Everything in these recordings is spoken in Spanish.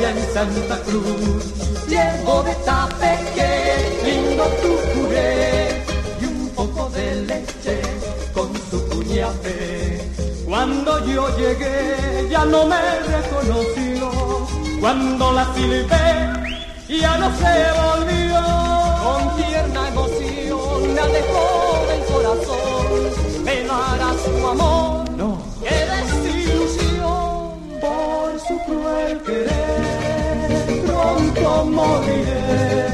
Santa Cruz. Llevo de tape que lindo tu puré y un poco de leche con su cuñape. Cuando yo llegué ya no me reconoció, cuando la silbé ya no se volvió. Con tierna emoción me alejó del corazón, me dará su amor, no, qué desilusión por su cruel querer moriré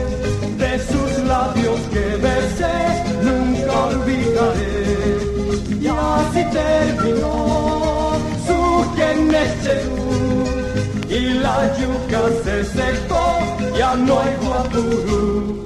de sus labios que besé, nunca olvidaré. Y así terminó su Genecherú y la yuca se secó, ya no hay guapurú.